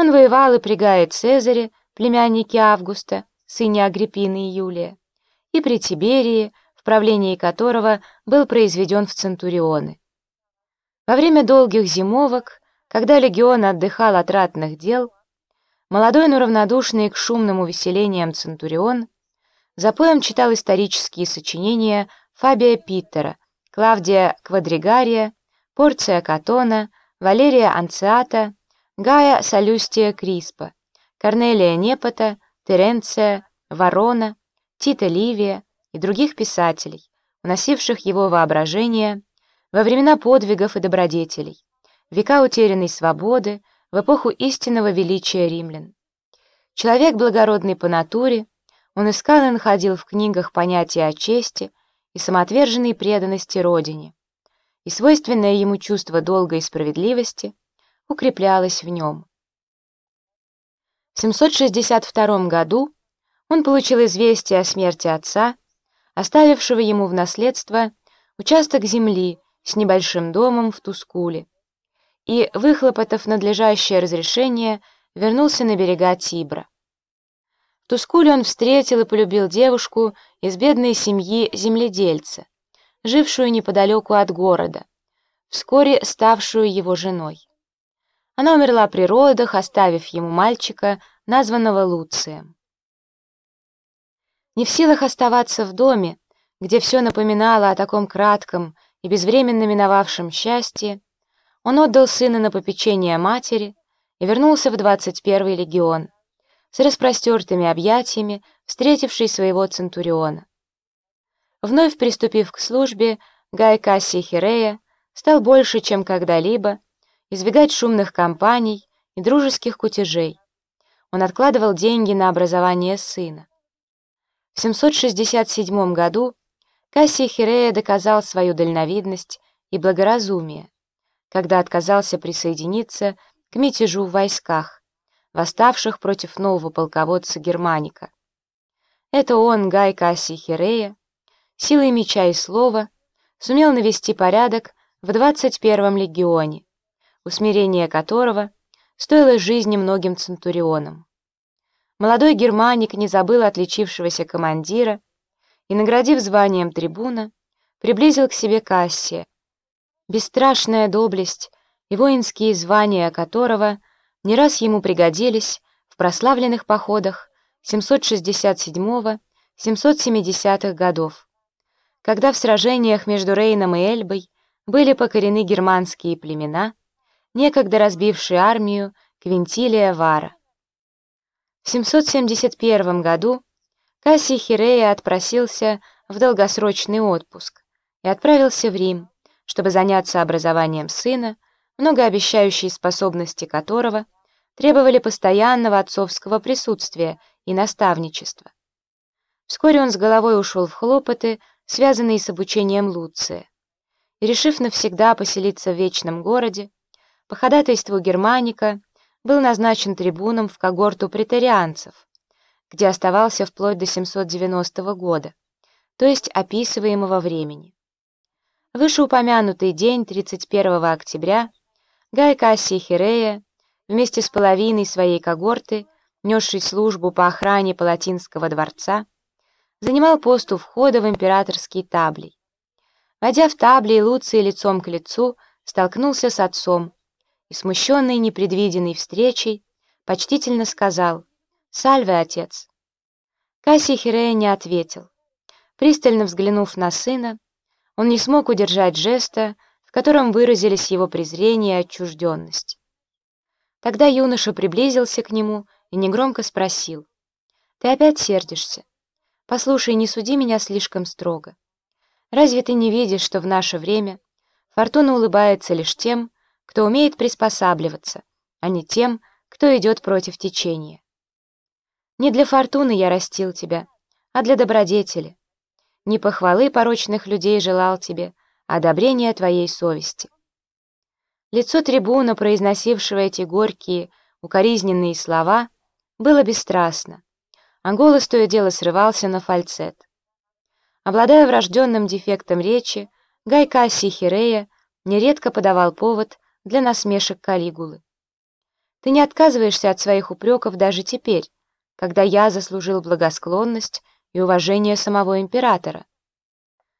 Он воевал и при Гае Цезаре, племяннике Августа, сыне Агриппины и Юлия, и при Тиберии, в правлении которого был произведен в Центурионы. Во время долгих зимовок, когда легион отдыхал от ратных дел, молодой, но равнодушный к шумным увеселениям Центурион запоем читал исторические сочинения Фабия Питера, Клавдия Квадригария, Порция Катона, Валерия Анциата, Гая Солюстия Криспа, Корнелия Непота, Теренция, Ворона, Тита Ливия и других писателей, уносивших его воображение во времена подвигов и добродетелей, века утерянной свободы, в эпоху истинного величия римлян. Человек благородный по натуре, он искал и находил в книгах понятия о чести и самоотверженной преданности Родине, и свойственное ему чувство долга и справедливости укреплялось в нем. В 762 году он получил известие о смерти отца, оставившего ему в наследство участок земли с небольшим домом в Тускуле, и, выхлопотав надлежащее разрешение, вернулся на берега Тибра. В Тускуле он встретил и полюбил девушку из бедной семьи земледельца, жившую неподалеку от города, вскоре ставшую его женой. Она умерла при родах, оставив ему мальчика, названного Луцием. Не в силах оставаться в доме, где все напоминало о таком кратком и безвременно миновавшем счастье, он отдал сына на попечение матери и вернулся в 21-й легион, с распростертыми объятиями, встретивший своего Центуриона. Вновь приступив к службе, Гай Кассий Хирея стал больше, чем когда-либо, избегать шумных компаний и дружеских кутежей. Он откладывал деньги на образование сына. В 767 году Кассий Хирея доказал свою дальновидность и благоразумие, когда отказался присоединиться к мятежу в войсках, восставших против нового полководца Германика. Это он, Гай Кассий Хирея, силой меча и слова, сумел навести порядок в 21-м легионе, усмирение которого стоило жизни многим центурионам. Молодой германик не забыл отличившегося командира и, наградив званием трибуна, приблизил к себе Кассия. Бесстрашная доблесть и воинские звания которого не раз ему пригодились в прославленных походах 767-770-х годов, когда в сражениях между Рейном и Эльбой были покорены германские племена, некогда разбившие армию Квинтилия Вара. В 771 году Кассий Хирея отпросился в долгосрочный отпуск и отправился в Рим, чтобы заняться образованием сына, многообещающие способности которого требовали постоянного отцовского присутствия и наставничества. Вскоре он с головой ушел в хлопоты, связанные с обучением Луция, и, решив навсегда поселиться в Вечном городе, по ходатайству Германика был назначен трибуном в когорту претарианцев, где оставался вплоть до 790 года, то есть описываемого времени. Вышеупомянутый день 31 октября Гай Кассий Хирея вместе с половиной своей когорты, несшей службу по охране Палатинского дворца, занимал пост у входа в императорский таблей. Войдя в таблей, Луций лицом к лицу столкнулся с отцом, и, смущенный непредвиденной встречей, почтительно сказал «Сальве, отец!». Кассий Хирея не ответил. Пристально взглянув на сына, он не смог удержать жеста, в котором выразились его презрение и отчужденность. Тогда юноша приблизился к нему и негромко спросил «Ты опять сердишься? Послушай, не суди меня слишком строго. Разве ты не видишь, что в наше время фортуна улыбается лишь тем, кто умеет приспосабливаться, а не тем, кто идет против течения. Не для фортуны я растил тебя, а для добродетели. Не похвалы порочных людей желал тебе, а одобрения твоей совести. Лицо трибуна, произносившего эти горькие, укоризненные слова, было бесстрастно, а голос то и дело срывался на фальцет. Обладая врожденным дефектом речи, Гай Кассий Хирея нередко подавал повод для насмешек Калигулы. Ты не отказываешься от своих упреков даже теперь, когда я заслужил благосклонность и уважение самого императора.